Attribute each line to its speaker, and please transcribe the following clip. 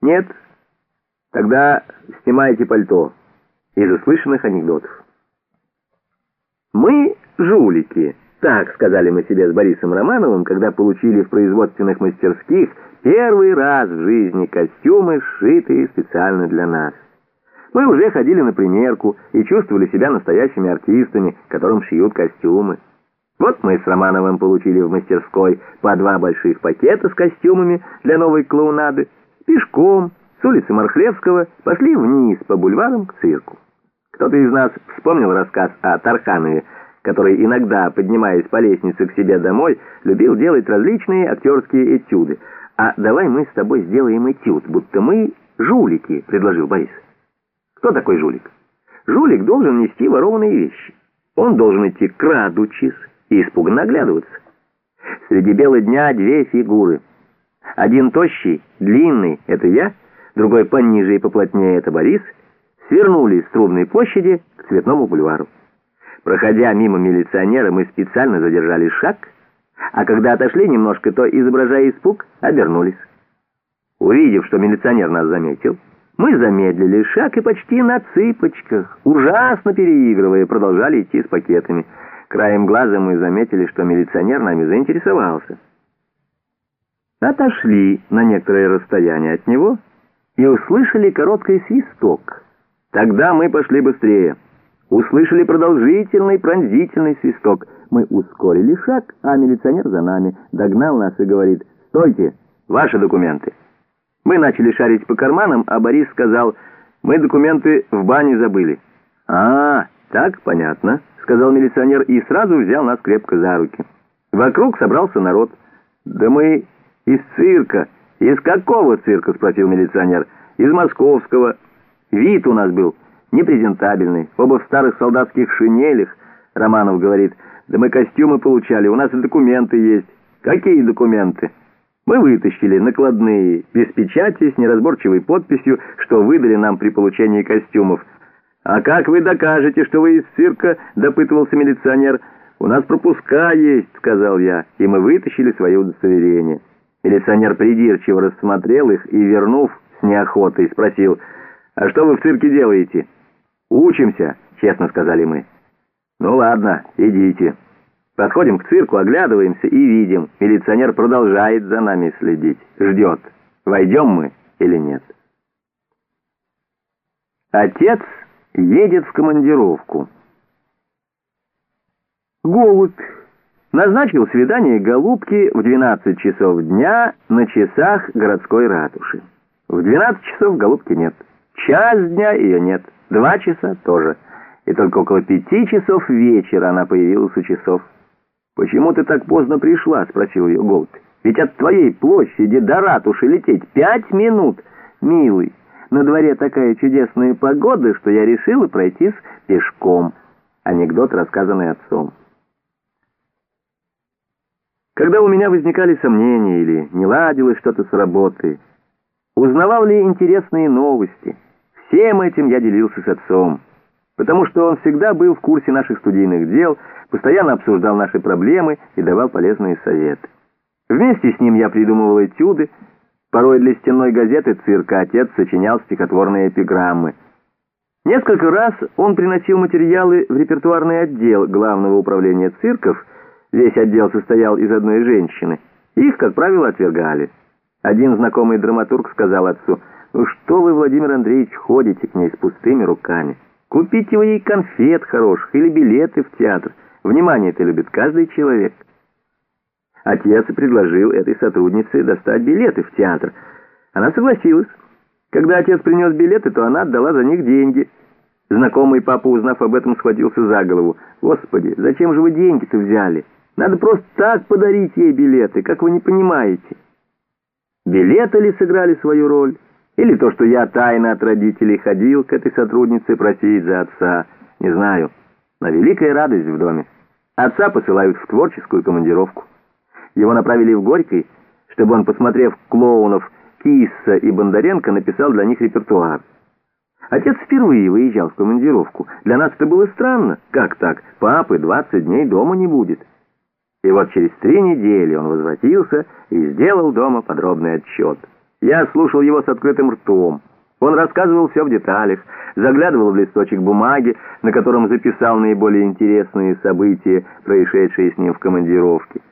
Speaker 1: Нет? Тогда снимайте пальто. Из услышанных анекдотов. Мы жулики. Так сказали мы себе с Борисом Романовым, когда получили в производственных мастерских первый раз в жизни костюмы, сшитые специально для нас. Мы уже ходили на примерку и чувствовали себя настоящими артистами, которым шьют костюмы. Вот мы с Романовым получили в мастерской по два больших пакета с костюмами для новой клоунады. Пешком с улицы Мархлевского пошли вниз по бульварам к цирку. Кто-то из нас вспомнил рассказ о Тарханове, который иногда, поднимаясь по лестнице к себе домой, любил делать различные актерские этюды. «А давай мы с тобой сделаем этюд, будто мы жулики», — предложил Борис. Кто такой жулик? Жулик должен нести ворованные вещи. Он должен идти крадучись и испуганно оглядываться. Среди бела дня две фигуры. Один тощий, длинный — это я, другой пониже и поплотнее — это Борис, свернули с Трубной площади к Цветному бульвару. Проходя мимо милиционера, мы специально задержали шаг, а когда отошли немножко, то, изображая испуг, обернулись. Увидев, что милиционер нас заметил, мы замедлили шаг и почти на цыпочках, ужасно переигрывая, продолжали идти с пакетами. Краем глаза мы заметили, что милиционер нами заинтересовался. Отошли на некоторое расстояние от него и услышали короткий свисток. Тогда мы пошли быстрее. Услышали продолжительный пронзительный свисток. Мы ускорили шаг, а милиционер за нами догнал нас и говорит «Стойте, ваши документы». Мы начали шарить по карманам, а Борис сказал, мы документы в бане забыли. «А, так, понятно», — сказал милиционер и сразу взял нас крепко за руки. Вокруг собрался народ. «Да мы из цирка». «Из какого цирка?» — спросил милиционер. «Из московского. Вид у нас был непрезентабельный, оба в старых солдатских шинелях». Романов говорит, «Да мы костюмы получали, у нас и документы есть». «Какие документы?» Мы вытащили накладные, без печати, с неразборчивой подписью, что выдали нам при получении костюмов. «А как вы докажете, что вы из цирка?» — допытывался милиционер. «У нас пропуска есть», — сказал я, и мы вытащили свои удостоверения. Милиционер придирчиво рассмотрел их и, вернув с неохотой, спросил, «А что вы в цирке делаете?» «Учимся», — честно сказали мы. «Ну ладно, идите». Подходим к цирку, оглядываемся и видим, милиционер продолжает за нами следить, ждет, войдем мы или нет. Отец едет в командировку. Голубь назначил свидание голубки в 12 часов дня на часах городской ратуши. В 12 часов голубки нет. Час дня ее нет. Два часа тоже. И только около пяти часов вечера она появилась у часов. «Почему ты так поздно пришла?» — спросил ее Голд. «Ведь от твоей площади до ратуши лететь пять минут. Милый, на дворе такая чудесная погода, что я решила пройтись пешком». Анекдот, рассказанный отцом. Когда у меня возникали сомнения или не ладилось что-то с работой, узнавал ли интересные новости, всем этим я делился с отцом потому что он всегда был в курсе наших студийных дел, постоянно обсуждал наши проблемы и давал полезные советы. Вместе с ним я придумывал этюды, порой для стенной газеты «Цирка» отец сочинял стихотворные эпиграммы. Несколько раз он приносил материалы в репертуарный отдел Главного управления цирков, весь отдел состоял из одной женщины, их, как правило, отвергали. Один знакомый драматург сказал отцу, «Ну что вы, Владимир Андреевич, ходите к ней с пустыми руками?» Купите вы ей конфет хороших или билеты в театр. Внимание это любит каждый человек. Отец предложил этой сотруднице достать билеты в театр. Она согласилась. Когда отец принес билеты, то она отдала за них деньги. Знакомый папа, узнав об этом, схватился за голову. «Господи, зачем же вы деньги-то взяли? Надо просто так подарить ей билеты, как вы не понимаете». Билеты ли сыграли свою роль? Или то, что я тайно от родителей ходил к этой сотруднице просить за отца. Не знаю. Но великая радость в доме. Отца посылают в творческую командировку. Его направили в Горький, чтобы он, посмотрев клоунов Кисса и Бондаренко, написал для них репертуар. Отец впервые выезжал в командировку. Для нас это было странно. Как так? Папы 20 дней дома не будет. И вот через три недели он возвратился и сделал дома подробный отчет. Я слушал его с открытым ртом. Он рассказывал все в деталях, заглядывал в листочек бумаги, на котором записал наиболее интересные события, происшедшие с ним в командировке.